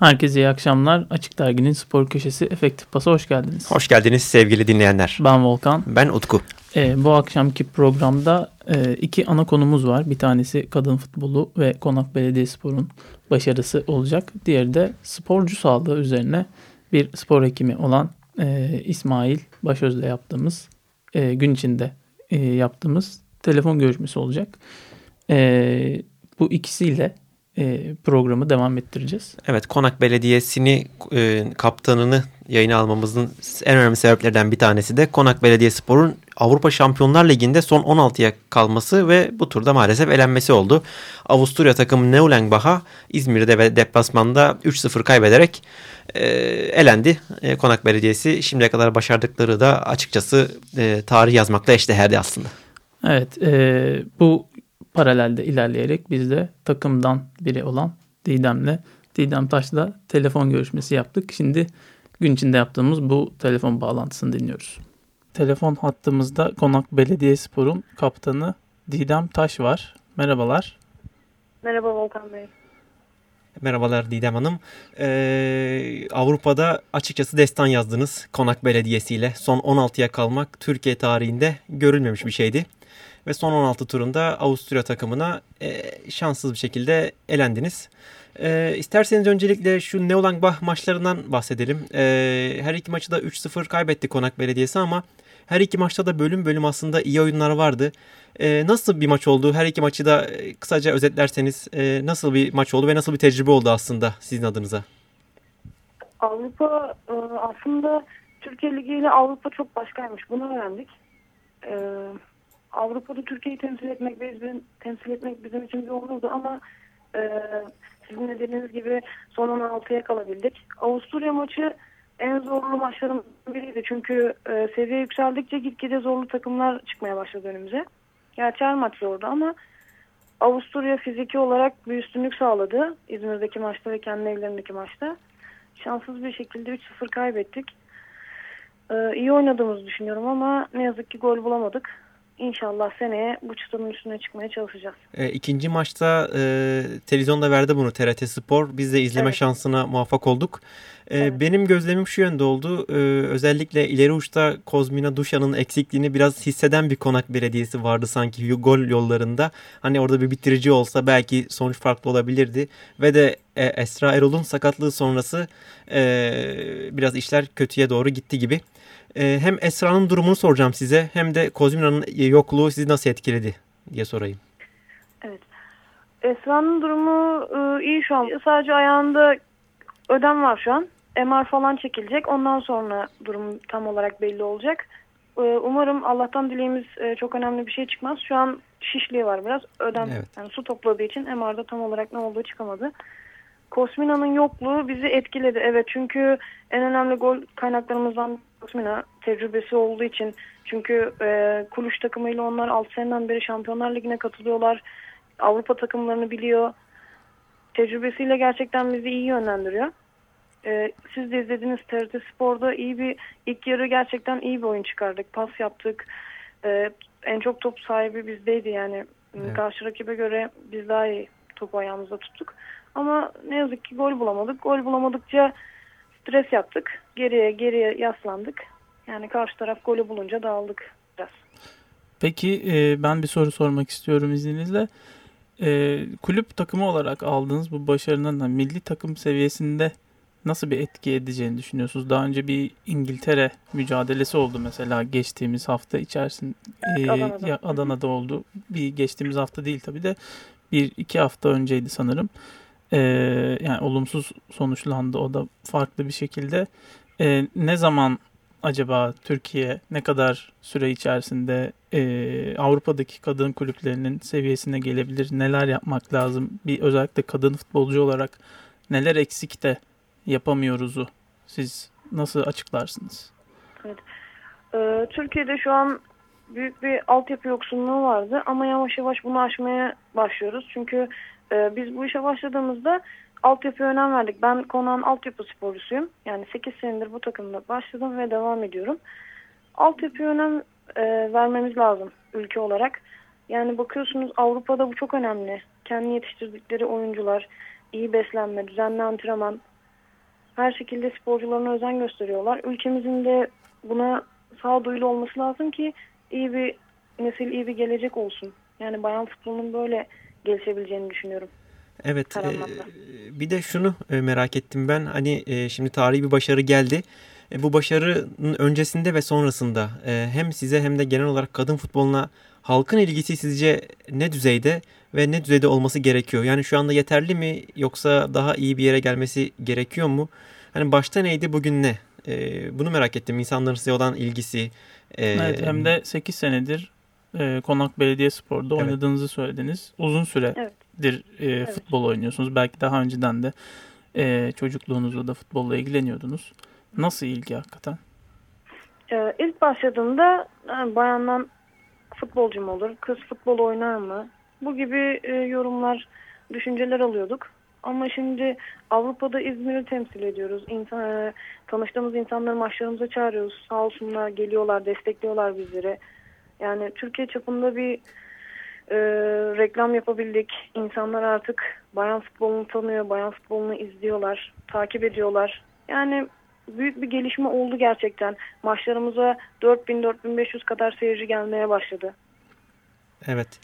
Herkese iyi akşamlar. Açık Dergi'nin spor köşesi Efektif Pas'a hoş geldiniz. Hoş geldiniz sevgili dinleyenler. Ben Volkan. Ben Utku. Ee, bu akşamki programda e, iki ana konumuz var. Bir tanesi kadın futbolu ve Konak Belediyespor'un başarısı olacak. Diğeri de sporcu sağlığı üzerine bir spor hekimi olan e, İsmail Başöz'le yaptığımız e, gün içinde e, yaptığımız telefon görüşmesi olacak. E, bu ikisiyle e, programı devam ettireceğiz. Evet Konak Belediyesi'ni e, kaptanını yayına almamızın en önemli sebeplerden bir tanesi de Konak Belediyespor'un Avrupa Şampiyonlar Ligi'nde son 16'ya kalması ve bu turda maalesef elenmesi oldu. Avusturya takımı Neulengbach'a İzmir'de ve deplasmanda 3-0 kaybederek e, elendi. E, Konak Belediyesi şimdiye kadar başardıkları da açıkçası e, tarih yazmakla eşdeğerdi aslında. Evet e, bu paralelde ilerleyerek biz de takımdan biri olan Didem'le Didem Taş'la telefon görüşmesi yaptık. Şimdi gün içinde yaptığımız bu telefon bağlantısını dinliyoruz. Telefon hattımızda Konak Belediyespor'un kaptanı Didem Taş var. Merhabalar. Merhaba Volkan Bey. Merhabalar Didem Hanım. Ee, Avrupa'da açıkçası destan yazdınız Konak Belediyesi ile. Son 16'ya kalmak Türkiye tarihinde görülmemiş bir şeydi. Ve son 16 turunda Avusturya takımına e, şanssız bir şekilde elendiniz. E, isterseniz öncelikle şu Neulangbach maçlarından bahsedelim. E, her iki maçı da 3-0 kaybetti Konak Belediyesi ama her iki maçta da bölüm bölüm aslında iyi oyunlar vardı. E, nasıl bir maç oldu? Her iki maçı da kısaca özetlerseniz e, nasıl bir maç oldu ve nasıl bir tecrübe oldu aslında sizin adınıza? Avrupa e, aslında Türkiye Ligi ile Avrupa çok başkaymış. Bunu öğrendik. Avrupa'da Türkiye'yi temsil etmek bizim, temsil etmek bizim için bir onurdu ama e, sizin de dediğiniz gibi son 16'ya kalabildik. Avusturya maçı en zorlu maçlarımızdan biriydi. Çünkü e, seviye yükseldikçe gitgide zorlu takımlar çıkmaya başladı önümüze. Gerçi her maç zordu ama Avusturya fiziki olarak bir üstünlük sağladı. İzmir'deki maçta ve kendi evlerindeki maçta. Şanssız bir şekilde 3-0 kaybettik. Ee, iyi oynadığımızı düşünüyorum ama ne yazık ki gol bulamadık. İnşallah seneye bu çıtanın üstüne çıkmaya çalışacağız. E, ikinci maçta e, televizyonda verdi bunu TRT Spor. Biz de izleme evet. şansına muvaffak olduk. E, evet. Benim gözlemim şu yönde oldu. E, özellikle ileri uçta Kozmina Duşan'ın eksikliğini biraz hisseden bir konak belediyesi vardı sanki gol yollarında. Hani orada bir bitirici olsa belki sonuç farklı olabilirdi. Ve de e, Esra Erol'un sakatlığı sonrası e, biraz işler kötüye doğru gitti gibi. E, hem Esra'nın durumunu soracağım size hem de Kozmina'nın yokluğu sizi nasıl etkiledi diye sorayım. Evet. Esra'nın durumu e, iyi şu an. Sadece ayağında ödem var şu an. MR falan çekilecek. Ondan sonra durum tam olarak belli olacak. E, umarım Allah'tan dileğimiz e, çok önemli bir şey çıkmaz. Şu an şişliği var biraz. Ödem evet. yani su topladığı için MR'da tam olarak ne olduğu çıkamadı. Kosmina'nın yokluğu bizi etkiledi. Evet çünkü en önemli gol kaynaklarımızdan Kosmina tecrübesi olduğu için. Çünkü e, Kuluş takımıyla onlar 6 seneden beri Şampiyonlar Ligi'ne katılıyorlar. Avrupa takımlarını biliyor. Tecrübesiyle gerçekten bizi iyi yönlendiriyor. E, siz de izlediğiniz TRT Spor'da iyi bir ilk yarı gerçekten iyi bir oyun çıkardık. Pas yaptık. E, en çok top sahibi bizdeydi yani. Evet. Karşı rakibe göre biz daha iyi topu ayağımızda tuttuk. Ama ne yazık ki gol bulamadık. Gol bulamadıkça stres yaptık. Geriye geriye yaslandık. Yani karşı taraf golü bulunca dağıldık biraz. Peki e, ben bir soru sormak istiyorum izninizle. E, kulüp takımı olarak aldığınız bu başarının milli takım seviyesinde nasıl bir etki edeceğini düşünüyorsunuz? Daha önce bir İngiltere mücadelesi oldu mesela geçtiğimiz hafta içerisinde e, Adana'da. Adana'da oldu. Bir geçtiğimiz hafta değil tabii de bir iki hafta önceydi sanırım. E, yani olumsuz sonuçlandı o da farklı bir şekilde. E, ne zaman acaba Türkiye ne kadar süre içerisinde e, Avrupa'daki kadın kulüplerinin seviyesine gelebilir? Neler yapmak lazım? Bir özellikle kadın futbolcu olarak neler eksik de yapamıyoruzu siz nasıl açıklarsınız? Evet. Ee, Türkiye'de şu an büyük bir altyapı yoksunluğu vardı ama yavaş yavaş bunu aşmaya başlıyoruz. Çünkü e, biz bu işe başladığımızda altyapıya önem verdik. Ben konağın altyapı sporcusuyum. Yani 8 senedir bu takımda başladım ve devam ediyorum. Altyapıya önem e, vermemiz lazım ülke olarak. Yani bakıyorsunuz Avrupa'da bu çok önemli. Kendi yetiştirdikleri oyuncular, iyi beslenme, düzenli antrenman, her şekilde sporcularına özen gösteriyorlar. Ülkemizin de buna sağduyulu olması lazım ki iyi bir nesil, iyi bir gelecek olsun. Yani bayan futbolunun böyle gelişebileceğini düşünüyorum. Evet. E, bir de şunu e, merak ettim ben. Hani e, şimdi tarihi bir başarı geldi. E, bu başarının öncesinde ve sonrasında e, hem size hem de genel olarak kadın futboluna halkın ilgisi sizce ne düzeyde ve ne düzeyde olması gerekiyor? Yani şu anda yeterli mi yoksa daha iyi bir yere gelmesi gerekiyor mu? Hani başta neydi bugün ne? E, bunu merak ettim. İnsanların size olan ilgisi. E, evet hem de 8 senedir e, Konak Belediyespor'da evet. oynadığınızı söylediniz. Uzun süredir evet. e, evet. futbol oynuyorsunuz. Belki daha önceden de e, çocukluğunuzda da futbolla ilgileniyordunuz. Nasıl ilgi hakikaten? Ee, ilk başladığımda yani bayandan futbolcu mu olur, kız futbol oynar mı? Bu gibi e, yorumlar, düşünceler alıyorduk. Ama şimdi Avrupa'da İzmir'i temsil ediyoruz. İnsan, e, tanıştığımız insanları maçlarımıza çağırıyoruz. Sağ olsunlar geliyorlar, destekliyorlar bizleri. Yani Türkiye çapında bir e, reklam yapabildik. İnsanlar artık bayan futbolunu tanıyor, bayan futbolunu izliyorlar, takip ediyorlar. Yani büyük bir gelişme oldu gerçekten. Maçlarımıza 4000-4500 kadar seyirci gelmeye başladı. Evet.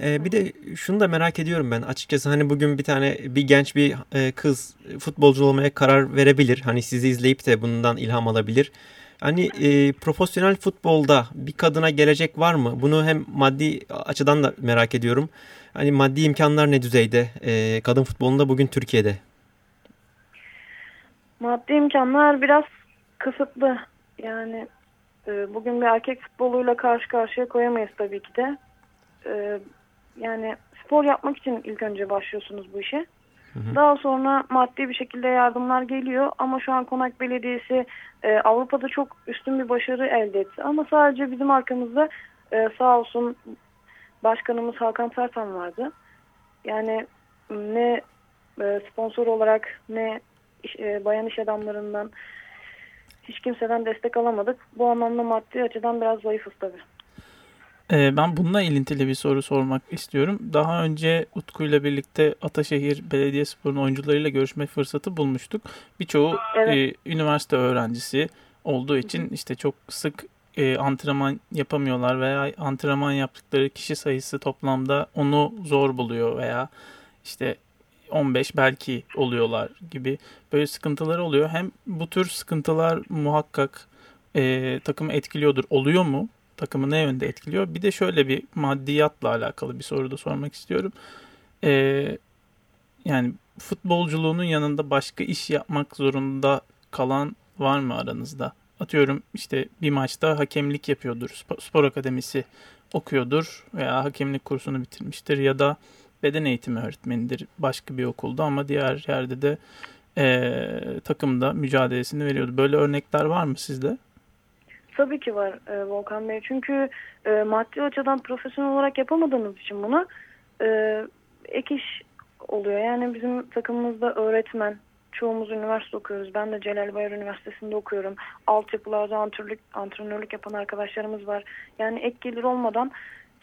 Ee, bir de şunu da merak ediyorum ben açıkçası hani bugün bir tane bir genç bir e, kız futbolcu olmaya karar verebilir. Hani sizi izleyip de bundan ilham alabilir. Hani e, profesyonel futbolda bir kadına gelecek var mı? Bunu hem maddi açıdan da merak ediyorum. Hani maddi imkanlar ne düzeyde e, kadın futbolunda bugün Türkiye'de? Maddi imkanlar biraz kısıtlı. Yani e, bugün bir erkek futboluyla karşı karşıya koyamayız tabii ki de. E, yani spor yapmak için ilk önce başlıyorsunuz bu işe. Hı hı. Daha sonra maddi bir şekilde yardımlar geliyor ama şu an Konak Belediyesi e, Avrupa'da çok üstün bir başarı elde etti. Ama sadece bizim arkamızda e, sağ olsun başkanımız Hakan Sertan vardı. Yani ne e, sponsor olarak ne iş, e, bayan iş adamlarından hiç kimseden destek alamadık. Bu anlamda maddi açıdan biraz zayıfız tabii. Ee, ben bununla ilintili bir soru sormak istiyorum. Daha önce Utku ile birlikte Ataşehir Belediyespor'un oyuncularıyla görüşme fırsatı bulmuştuk. Birçoğu evet. e, üniversite öğrencisi olduğu için işte çok sık e, antrenman yapamıyorlar veya antrenman yaptıkları kişi sayısı toplamda onu zor buluyor veya işte 15 belki oluyorlar gibi böyle sıkıntılar oluyor. Hem bu tür sıkıntılar muhakkak e, takımı etkiliyordur. Oluyor mu? Takımı ne yönde etkiliyor? Bir de şöyle bir maddiyatla alakalı bir soru da sormak istiyorum. E, yani futbolculuğunun yanında başka iş yapmak zorunda kalan var mı aranızda? Atıyorum işte bir maçta hakemlik yapıyordur. Spor, akademisi okuyordur veya hakemlik kursunu bitirmiştir ya da beden eğitimi öğretmenidir başka bir okulda ama diğer yerde de e, takımda mücadelesini veriyordu. Böyle örnekler var mı sizde? Tabii ki var e, Volkan Bey. Çünkü e, maddi açıdan profesyonel olarak yapamadığımız için bunu e, ek iş oluyor. Yani bizim takımımızda öğretmen, çoğumuz üniversite okuyoruz. Ben de Celal Bayar Üniversitesi'nde okuyorum. Altyapılarda antrenörlük, antrenörlük yapan arkadaşlarımız var. Yani ek gelir olmadan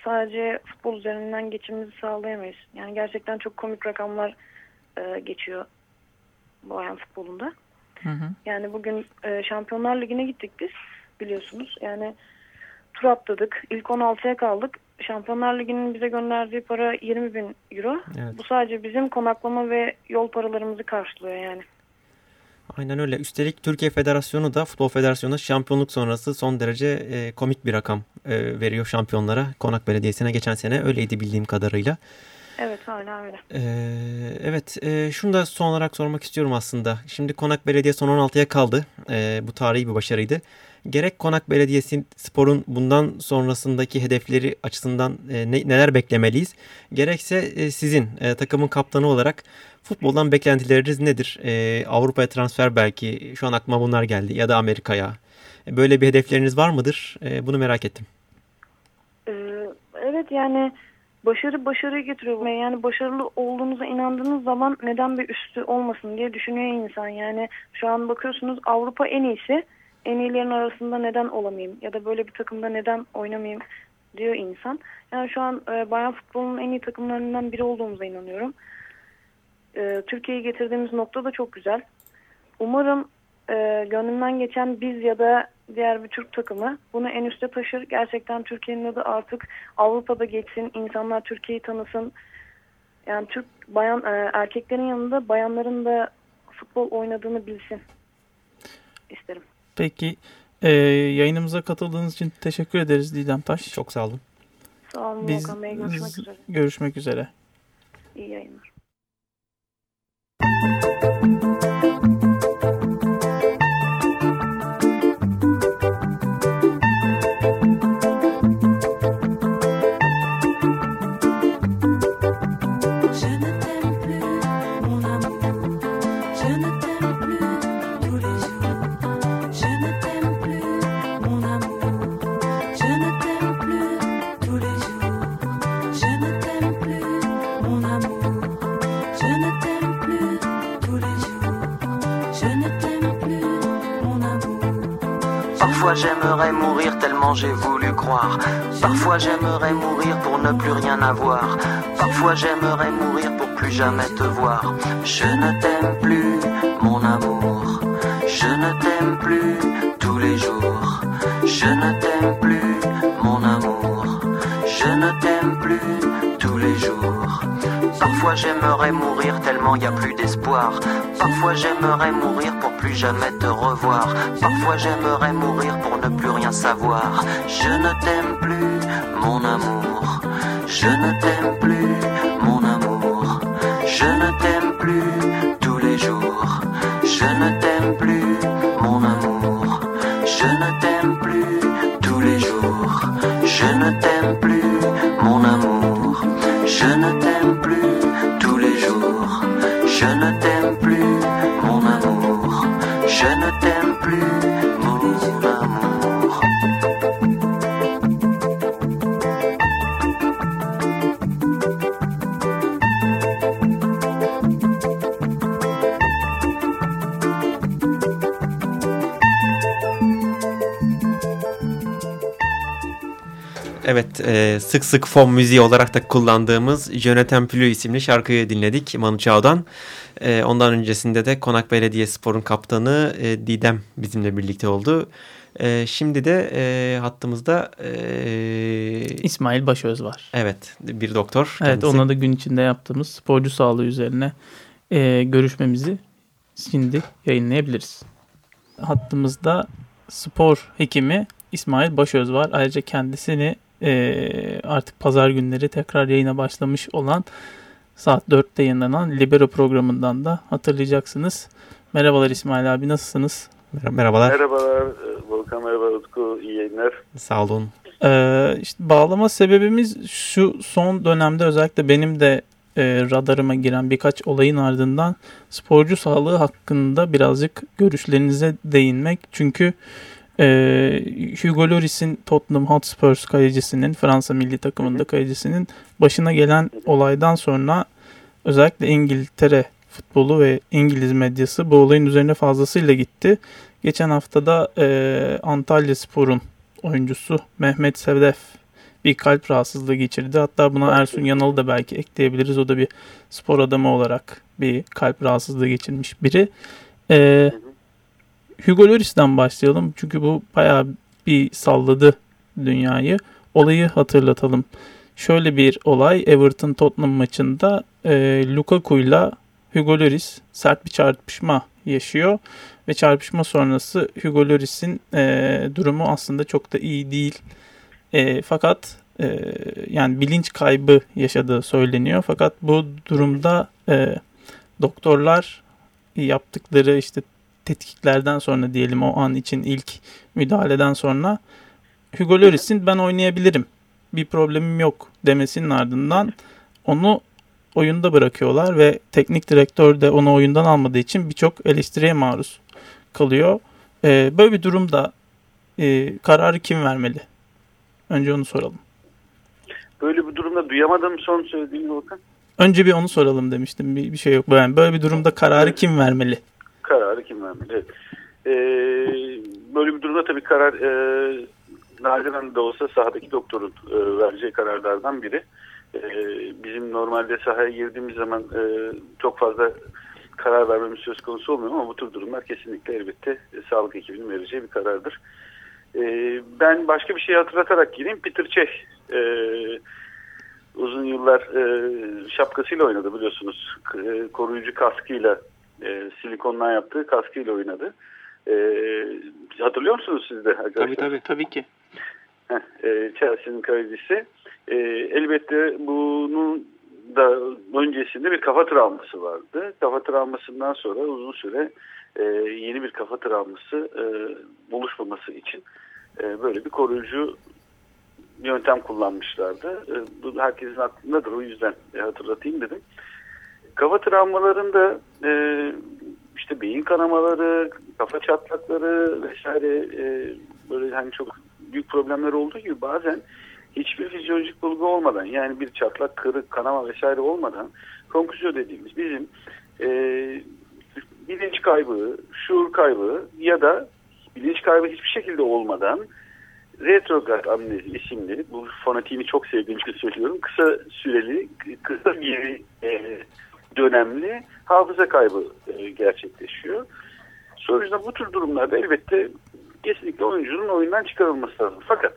sadece futbol üzerinden geçimimizi sağlayamayız. Yani gerçekten çok komik rakamlar e, geçiyor bayan futbolunda. Hı hı. Yani bugün e, Şampiyonlar Ligi'ne gittik biz biliyorsunuz. Yani tur atladık. İlk 16'ya kaldık. Şampiyonlar Ligi'nin bize gönderdiği para 20 bin euro. Evet. Bu sadece bizim konaklama ve yol paralarımızı karşılıyor yani. Aynen öyle. Üstelik Türkiye Federasyonu da Futbol Federasyonu şampiyonluk sonrası son derece e, komik bir rakam e, veriyor şampiyonlara. Konak Belediyesi'ne geçen sene öyleydi bildiğim kadarıyla. Evet hala öyle. Ee, evet e, şunu da son olarak sormak istiyorum aslında. Şimdi Konak Belediye son 16'ya kaldı. E, bu tarihi bir başarıydı. Gerek Konak Belediyesi Spor'un bundan sonrasındaki hedefleri açısından e, ne, neler beklemeliyiz? Gerekse e, sizin e, takımın kaptanı olarak futboldan beklentileriniz nedir? E, Avrupa'ya transfer belki şu an aklıma bunlar geldi ya da Amerika'ya. E, böyle bir hedefleriniz var mıdır? E, bunu merak ettim. Ee, evet yani başarı başarıyı getiriyor. Yani başarılı olduğunuza inandığınız zaman neden bir üstü olmasın diye düşünüyor insan. Yani şu an bakıyorsunuz Avrupa en iyisi. En iyilerin arasında neden olamayayım ya da böyle bir takımda neden oynamayayım diyor insan. Yani şu an e, bayan futbolunun en iyi takımlarından biri olduğumuza inanıyorum. E, Türkiye'yi getirdiğimiz nokta da çok güzel. Umarım e, gönlümden geçen biz ya da diğer bir Türk takımı bunu en üste taşır. Gerçekten Türkiye'nin adı artık Avrupa'da geçsin. İnsanlar Türkiye'yi tanısın. Yani Türk bayan e, erkeklerin yanında bayanların da futbol oynadığını bilsin isterim. Peki e, yayınımıza katıldığınız için teşekkür ederiz Didem Taş. Çok sağ olun. Sağ olun Biz, Volkan Bey. Görüşmek üzere. Görüşmek üzere. İyi yayınlar. J'aimerais mourir tellement j'ai voulu croire. Parfois j'aimerais mourir pour ne plus rien avoir. Parfois j'aimerais mourir pour plus jamais te voir. Je ne t'aime plus, mon amour. Je ne t'aime plus tous les jours. Je ne t'aime plus, mon amour. Je ne t'aime plus tous les jours. Parfois j'aimerais mourir tellement y a plus d'espoir. Parfois j'aimerais mourir pour jamais te revoir. Parfois j'aimerais mourir pour ne plus rien savoir. Je ne t'aime plus, mon amour. Je ne t'aime plus, mon amour. Je ne t'aime plus tous les jours. Je ne t'aime plus, mon amour. Je ne t'aime plus tous les jours. Je ne t'aime plus, sık sık fon müziği olarak da kullandığımız Jonathan Plü isimli şarkıyı dinledik Manu Chao'dan. E, ondan öncesinde de Konak Belediye Spor'un kaptanı e, Didem bizimle birlikte oldu. E, şimdi de e, hattımızda e, İsmail Başöz var. evet bir doktor. Evet kendisi. onunla da gün içinde yaptığımız sporcu sağlığı üzerine e, görüşmemizi şimdi yayınlayabiliriz. Hattımızda spor hekimi İsmail Başöz var. Ayrıca kendisini e, artık pazar günleri tekrar yayına başlamış olan saat 4'te yayınlanan Libero programından da hatırlayacaksınız. Merhabalar İsmail abi nasılsınız? Mer- Merhabalar. Merhabalar e, Volkan, merhaba Utku, iyi yayınlar. Sağ olun. Ee, işte bağlama sebebimiz şu son dönemde özellikle benim de e, radarıma giren birkaç olayın ardından sporcu sağlığı hakkında birazcık görüşlerinize değinmek. Çünkü e, Hugo Lloris'in Tottenham Hotspurs kalecisinin Fransa milli takımında kalecisinin başına gelen olaydan sonra özellikle İngiltere futbolu ve İngiliz medyası bu olayın üzerine fazlasıyla gitti. Geçen haftada e, Antalya Spor'un oyuncusu Mehmet Sevdef bir kalp rahatsızlığı geçirdi. Hatta buna Ersun Yanal'ı da belki ekleyebiliriz. O da bir spor adamı olarak bir kalp rahatsızlığı geçirmiş biri. Ee, Hugo Lloris'ten başlayalım. Çünkü bu bayağı bir salladı dünyayı. Olayı hatırlatalım. Şöyle bir olay Everton Tottenham maçında e, Lukaku'yla Hugo Lloris sert bir çarpışma yaşıyor ve çarpışma sonrası Hugo Lloris'in e, durumu aslında çok da iyi değil. E, fakat e, yani bilinç kaybı yaşadığı söyleniyor. Fakat bu durumda e, doktorlar yaptıkları işte tetkiklerden sonra diyelim o an için ilk müdahaleden sonra Hugo Lloris'in ben oynayabilirim bir problemim yok demesinin ardından onu oyunda bırakıyorlar ve teknik direktör de onu oyundan almadığı için birçok eleştiriye maruz kalıyor. Ee, böyle bir durumda e, kararı kim vermeli? Önce onu soralım. Böyle bir durumda duyamadım son söylediğini Volkan. Önce bir onu soralım demiştim. Bir, bir şey yok. Yani böyle bir durumda kararı kim vermeli? Kararı kim vermeli? Evet. Ee, böyle bir durumda tabii karar e, nadiren de olsa sahadaki doktorun e, vereceği kararlardan biri. E, bizim normalde sahaya girdiğimiz zaman e, çok fazla karar vermemiz söz konusu olmuyor ama bu tür durumlar kesinlikle elbette e, sağlık ekibinin vereceği bir karardır. E, ben başka bir şey hatırlatarak gireyim. Peter Cech e, uzun yıllar e, şapkasıyla oynadı biliyorsunuz. E, koruyucu kaskıyla e, silikondan yaptığı kaskıyla oynadı. E, hatırlıyor musunuz siz de arkadaşlar? Tabii tabii. Tabii ki. E, Chelsea'nin kalecisi. E, elbette bunun da öncesinde bir kafa travması vardı. Kafa travmasından sonra uzun süre e, yeni bir kafa travması e, oluşmaması için e, böyle bir koruyucu yöntem kullanmışlardı. E, bu herkesin aklındadır o yüzden e, hatırlatayım dedim. Kafa travmalarında e, işte beyin kanamaları, kafa çatlakları vesaire e, böyle hani çok büyük problemler olduğu gibi bazen hiçbir fizyolojik bulgu olmadan yani bir çatlak, kırık, kanama vesaire olmadan konküzyon dediğimiz bizim e, bilinç kaybı, şuur kaybı ya da bilinç kaybı hiçbir şekilde olmadan retrograd amnezi isimli bu fanatiğini çok sevdiğim için söylüyorum kısa süreli kısa bir e, dönemli hafıza kaybı e, gerçekleşiyor. Sonuçta bu tür durumlarda elbette kesinlikle oyuncunun oyundan çıkarılması lazım. Fakat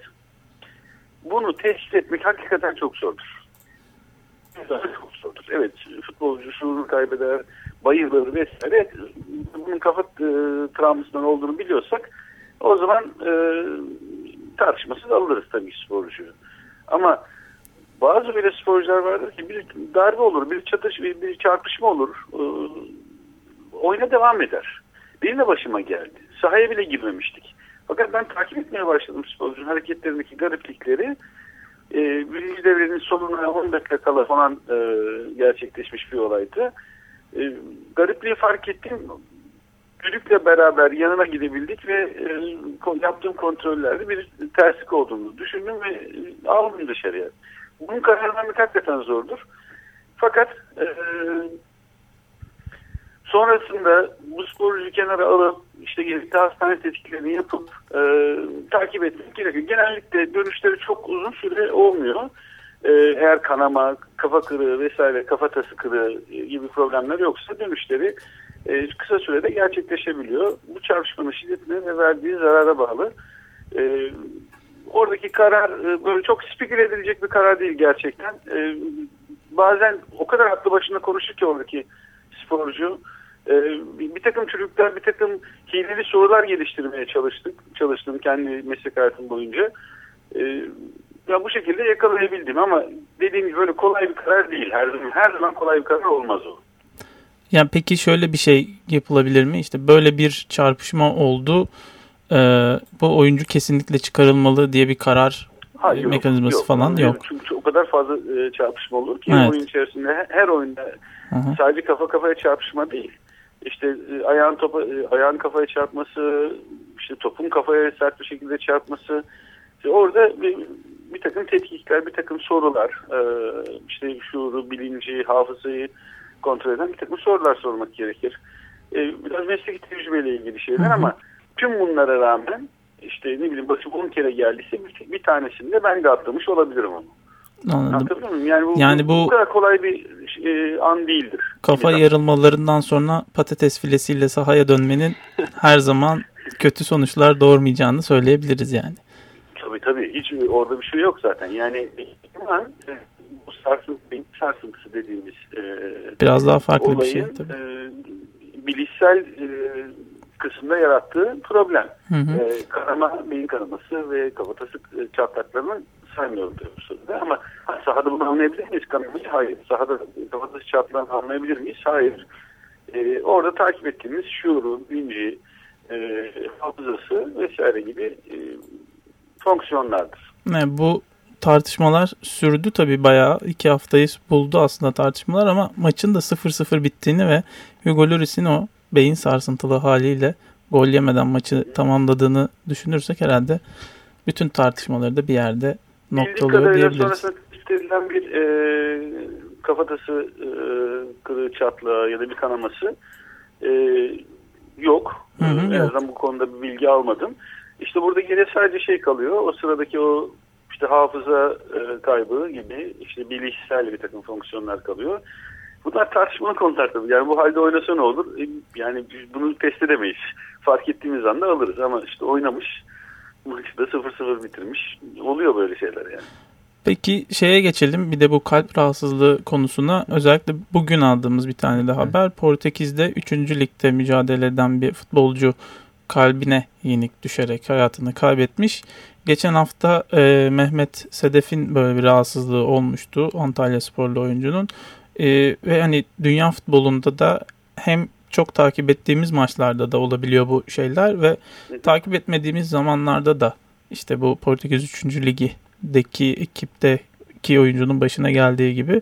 bunu teşhis etmek hakikaten çok zordur. Çok zordur. Evet futbolcu şuurunu kaybeder, bayılır vesaire. Bunun kafa e, travmasından olduğunu biliyorsak o zaman e, tartışmasız alırız tabii sporcuyu. Ama bazı böyle sporcular vardır ki bir darbe olur, bir çatış, bir, bir çarpışma olur. E, oyuna devam eder. Benim de başıma geldi. Sahaya bile girmemiştik. Fakat ben takip etmeye başladım sporcunun hareketlerindeki gariplikleri. E, birinci devrenin sonuna 10 dakika kala falan e, gerçekleşmiş bir olaydı. E, garipliği fark ettim. Düdükle beraber yanına gidebildik ve e, yaptığım kontrollerde bir terslik olduğunu düşündüm ve e, aldım dışarıya. Bunun karar vermek hakikaten zordur. Fakat e, sonrasında bu sporcuyu kenara alıp işte gerekli hastane tetkiklerini yapıp e, takip etmek gerekiyor. Genellikle dönüşleri çok uzun süre olmuyor. E, eğer kanama, kafa kırığı vesaire, kafatası kırığı gibi problemler yoksa dönüşleri e, kısa sürede gerçekleşebiliyor. Bu çarpışmanın şiddetine ve verdiği zarara bağlı. E, oradaki karar e, böyle çok speküle edilecek bir karar değil gerçekten. E, bazen o kadar aklı başında konuşur ki oradaki sporcu. E, bir, takım çocuklar, bir takım hileli sorular geliştirmeye çalıştık. Çalıştım kendi meslek hayatım boyunca. Ya bu şekilde yakalayabildim ama dediğim gibi böyle kolay bir karar değil. Her zaman, her zaman kolay bir karar olmaz o. Yani peki şöyle bir şey yapılabilir mi? İşte böyle bir çarpışma oldu. Ee, bu oyuncu kesinlikle çıkarılmalı diye bir karar Hayır, yok, mekanizması yok. falan yok. Çünkü o kadar fazla e, çarpışma olur ki Evet. oyun içerisinde her oyunda hı. sadece kafa kafaya çarpışma değil. İşte e, ayağın topa e, ayağın kafaya çarpması, işte topun kafaya sert bir şekilde çarpması. İşte orada bir, bir takım tetkikler, bir takım sorular, e, işte şuuru, bilinci, hafızayı kontrol eden bir takım sorular sormak gerekir. E, biraz mesleki tecrübeyle ilgili şeyler Hı hı. ama tüm bunlara rağmen işte ne bileyim başım 10 kere geldiyse bir, bir tanesinde ben de atlamış olabilirim onu. Anladım. Anlatabiliyor muyum? Yani bu, Yani bu- bu kadar kolay bir e, an değildir. Kafa Bir yarılmalarından sonra patates filesiyle sahaya dönmenin her zaman kötü sonuçlar doğurmayacağını söyleyebiliriz yani. Tabii tabii. Hiç orada bir şey yok zaten. Yani e, bu sarsıntı, beyin sarsıntısı dediğimiz e, Biraz daha farklı olayın bir şey tabii. e, bilişsel e, kısımda yarattığı problem. Hı hı. E, kanama, beyin kanaması ve kafatası e, çatlaklarını saymıyorum sırada. Ama ha, sahada bunu anlayabilir miyiz kanamayı? Hayır. Sahada kafatası çatlağını anlayabilir miyiz? Hayır. e, orada takip ettiğimiz şuuru, binci, e, hafızası vesaire gibi e, fonksiyonlardır. Ne, bu tartışmalar sürdü tabii bayağı. iki haftayı buldu aslında tartışmalar ama maçın da 0-0 bittiğini ve Hugo Lloris'in o beyin sarsıntılı haliyle gol yemeden maçı tamamladığını düşünürsek herhalde bütün tartışmaları da bir yerde noktalıyor diyebiliriz. Sonrasında bir e, kafatası e, kırığı çatlağı ya da bir kanaması e, yok. Hı hı, en azından bu konuda bir bilgi almadım. İşte burada geriye sadece şey kalıyor. O sıradaki o işte hafıza e, kaybı gibi işte bilişsel bir takım fonksiyonlar kalıyor. Bunlar tartışmalı konular tabii. Yani bu halde oynasa ne olur? E, yani biz bunu test edemeyiz. Fark ettiğimiz anda alırız ama işte oynamış. Maçı da 0-0 bitirmiş. Oluyor böyle şeyler yani. Peki şeye geçelim bir de bu kalp rahatsızlığı konusuna özellikle bugün aldığımız bir tane de haber. Portekiz'de 3. ligde mücadele eden bir futbolcu kalbine yenik düşerek hayatını kaybetmiş. Geçen hafta e, Mehmet Sedef'in böyle bir rahatsızlığı olmuştu Antalya sporlu oyuncunun. E, ve hani dünya futbolunda da hem çok takip ettiğimiz maçlarda da olabiliyor bu şeyler ve takip etmediğimiz zamanlarda da işte bu Portekiz 3. Ligi'deki ekipte iki oyuncunun başına geldiği gibi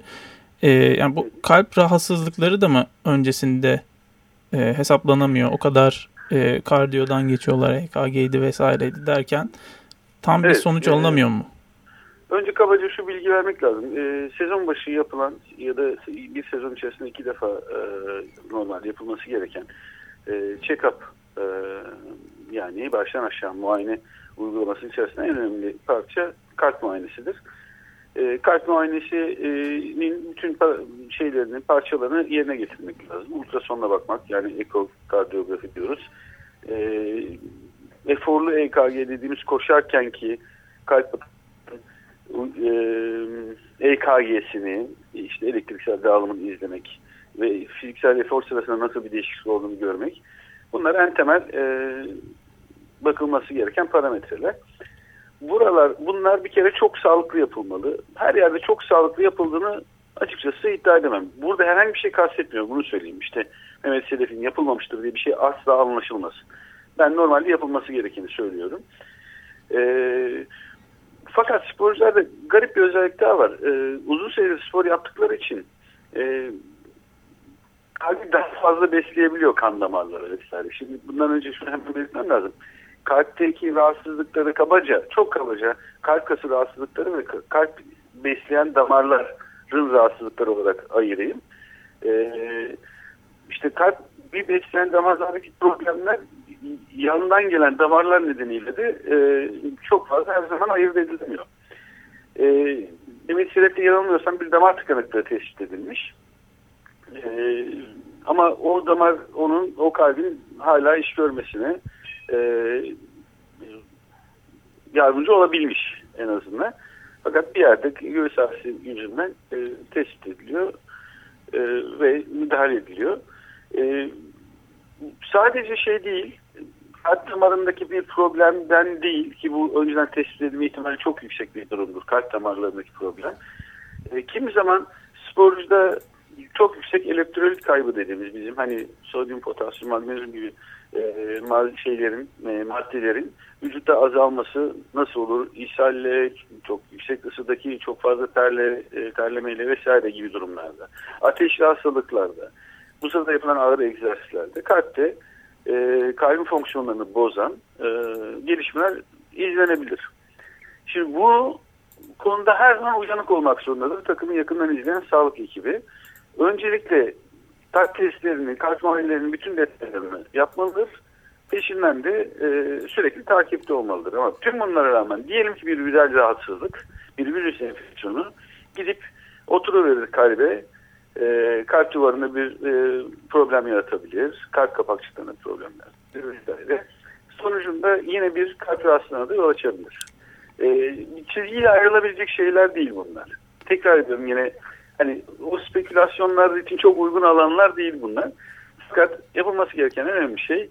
e, yani bu kalp rahatsızlıkları da mı öncesinde e, hesaplanamıyor? O kadar e, kardiyodan geçiyorlar EKG'ydi vesaireydi derken tam evet, bir sonuç e, alınamıyor mu? Önce kabaca şu bilgi vermek lazım. E, sezon başı yapılan ya da bir sezon içerisinde iki defa e, normal yapılması gereken e, check-up e, yani baştan aşağı muayene uygulaması içerisinde en önemli parça kalp muayenesidir. E, kalp muayenesinin bütün şeylerini, parçalarını yerine getirmek lazım. Ultrasonla bakmak yani ekokardiyografi diyoruz. E, eforlu EKG dediğimiz koşarken ki kalp EKG'sini işte elektriksel dağılımını izlemek ve fiziksel efor sırasında nasıl bir değişiklik olduğunu görmek. Bunlar en temel e, bakılması gereken parametreler. Buralar bunlar bir kere çok sağlıklı yapılmalı. Her yerde çok sağlıklı yapıldığını açıkçası iddia edemem. Burada herhangi bir şey kastetmiyor bunu söyleyeyim. İşte Mehmet Sedef'in yapılmamıştır diye bir şey asla anlaşılmaz. Ben normalde yapılması gerekeni söylüyorum. Eee fakat sporcularda garip bir özellik daha var. Ee, uzun süredir spor yaptıkları için e, kalbi daha fazla besleyebiliyor kan damarları vesaire. Şimdi bundan önce şunu hemen belirtmem lazım. Kalpteki rahatsızlıkları kabaca, çok kabaca kalp kası rahatsızlıkları ve kalp besleyen damarların rahatsızlıkları olarak ayırayım. Ee, işte kalp bir besleyen damarlardaki problemler yandan gelen damarlar nedeniyle de e, çok fazla her zaman ayırt edilmiyor. E, Demet Sedef'te yanılmıyorsam bir damar tıkanıklığı tespit edilmiş. E, ama o damar onun o kalbin hala iş görmesine e, yardımcı olabilmiş en azından. Fakat bir yerde göğüs ağrısı yüzünden e, tespit ediliyor e, ve müdahale ediliyor. E, sadece şey değil, kalp damarındaki bir problemden değil ki bu önceden tespit edilme ihtimali çok yüksek bir durumdur. Kalp damarlarındaki problem. E, kimi zaman sporcuda çok yüksek elektrolit kaybı dediğimiz bizim hani sodyum, potasyum, magnezyum gibi e, şeylerin, e, maddelerin vücutta azalması nasıl olur? İshalle, çok yüksek ısıdaki çok fazla terle, e, terlemeyle vesaire gibi durumlarda. Ateşli hastalıklarda, bu sırada yapılan ağır egzersizlerde kalpte e, kalbin fonksiyonlarını bozan e, gelişmeler izlenebilir. Şimdi bu konuda her zaman uyanık olmak zorundadır. Takımı yakından izleyen sağlık ekibi. Öncelikle kalp testlerini, kalp muayenelerinin bütün detaylarını yapmalıdır. Peşinden de e, sürekli takipte olmalıdır. Ama tüm bunlara rağmen diyelim ki bir viral rahatsızlık, bir virüs enfeksiyonu gidip oturuverir kalbe e, kalp duvarında bir e, problem yaratabilir. Kalp kapakçıklarında problemler vesaire. Sonucunda yine bir kalp rahatsızlığına da yol açabilir. E, çizgiyle ayrılabilecek şeyler değil bunlar. Tekrar ediyorum yine hani o spekülasyonlar için çok uygun alanlar değil bunlar. Fakat yapılması gereken en önemli şey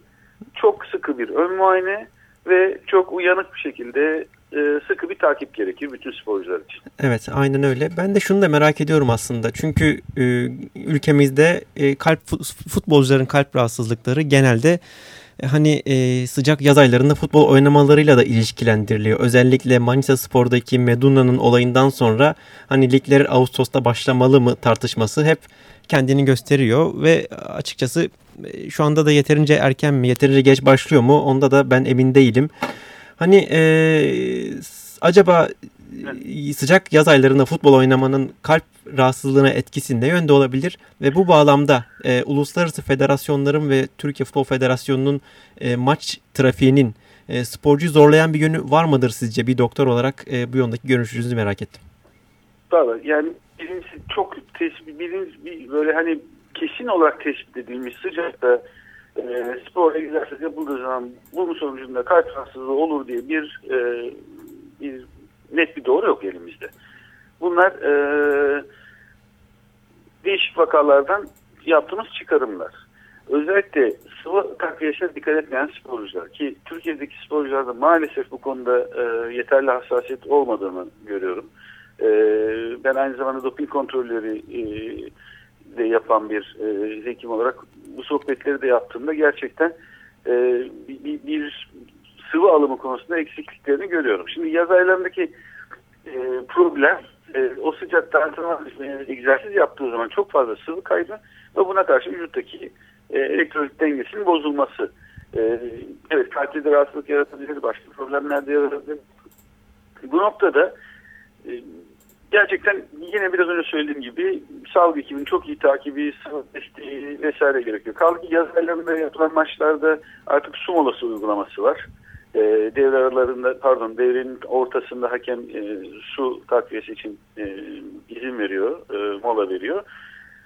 çok sıkı bir ön muayene ve çok uyanık bir şekilde e, sıkı bir takip gerekir bütün sporcular için. Evet aynen öyle. Ben de şunu da merak ediyorum aslında. Çünkü e, ülkemizde e, kalp futbolcuların kalp rahatsızlıkları genelde hani e, sıcak yaz aylarında futbol oynamalarıyla da ilişkilendiriliyor. Özellikle Manisa Spor'daki Meduna'nın olayından sonra hani ligler Ağustos'ta başlamalı mı tartışması hep kendini gösteriyor ve açıkçası e, şu anda da yeterince erken mi yeterince geç başlıyor mu onda da ben emin değilim. Hani e, acaba sıcak yaz aylarında futbol oynamanın kalp rahatsızlığına etkisi ne yönde olabilir? Ve bu bağlamda e, uluslararası federasyonların ve Türkiye Futbol Federasyonu'nun e, maç trafiğinin e, sporcuyu zorlayan bir yönü var mıdır sizce? Bir doktor olarak e, bu yöndeki görüşünüzü merak ettim. Tabii yani birincisi çok tespit, birinci, böyle hani kesin olarak tespit edilmiş sıcakta e, spor egzersiz yapıldığı zaman bunun sonucunda kalp rahatsızlığı olur diye bir, e, bir net bir doğru yok elimizde. Bunlar e, değişik vakalardan yaptığımız çıkarımlar. Özellikle sıvı takviyesine dikkat etmeyen sporcular ki Türkiye'deki sporcularda maalesef bu konuda e, yeterli hassasiyet olmadığını görüyorum. E, ben aynı zamanda doping kontrolleri e, de yapan bir e, hekim olarak bu sohbetleri de yaptığımda gerçekten e, bir, bir sıvı alımı konusunda eksikliklerini görüyorum. Şimdi yaz aylarındaki e, problem e, o sıcakta antrenman egzersiz yaptığı zaman çok fazla sıvı kaybı ve buna karşı vücuttaki e, elektrolit dengesinin bozulması. E, evet kalpte de rahatsızlık yaratabilir, başka problemler de yaratabilir. Bu noktada e, gerçekten yine biraz önce söylediğim gibi salgı hekiminin çok iyi takibi, sıvı desteği vesaire gerekiyor. Kaldı ki yaz aylarında yapılan maçlarda artık su molası uygulaması var. E, devre aralarında pardon devrenin ortasında hakem e, su takviyesi için e, izin veriyor, e, mola veriyor.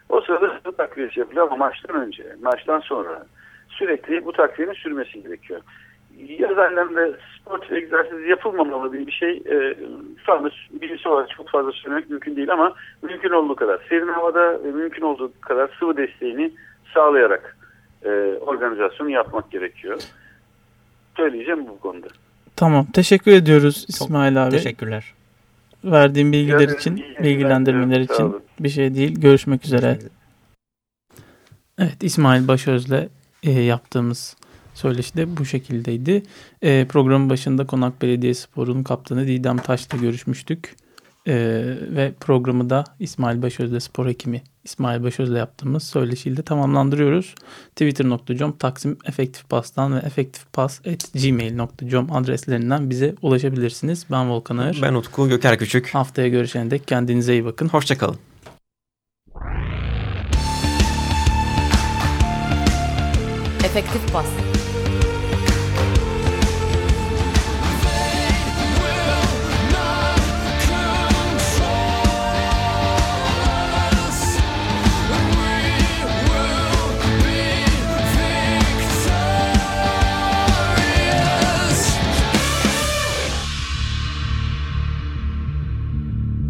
O sırada su takviyesi yapılıyor ama maçtan önce, maçtan sonra sürekli bu takviyenin sürmesi gerekiyor yaz aylarında spor egzersiz yapılmamalı bir şey e, şu anda bilimsel olarak çok fazla söylemek mümkün değil ama mümkün olduğu kadar serin havada ve mümkün olduğu kadar sıvı desteğini sağlayarak e, organizasyonu yapmak gerekiyor. Söyleyeceğim bu konuda. Tamam. Teşekkür ediyoruz İsmail çok abi. Teşekkürler. Verdiğim bilgiler yani, için, bilgilendirmeler için bir şey değil. Görüşmek üzere. Evet İsmail Başöz'le e, yaptığımız söyleşi de bu şekildeydi. E, programın başında Konak Belediyespor'un kaptanı Didem Taş'la görüşmüştük. E, ve programı da İsmail Başöz'le spor hekimi İsmail Başöz'le yaptığımız söyleşiyle tamamlandırıyoruz. Twitter.com Taksim Efektif Pas'tan ve efektifpas.gmail.com adreslerinden bize ulaşabilirsiniz. Ben Volkan Ağır. Ben Utku Göker Küçük. Haftaya görüşene dek kendinize iyi bakın. Hoşçakalın. Efektif Pas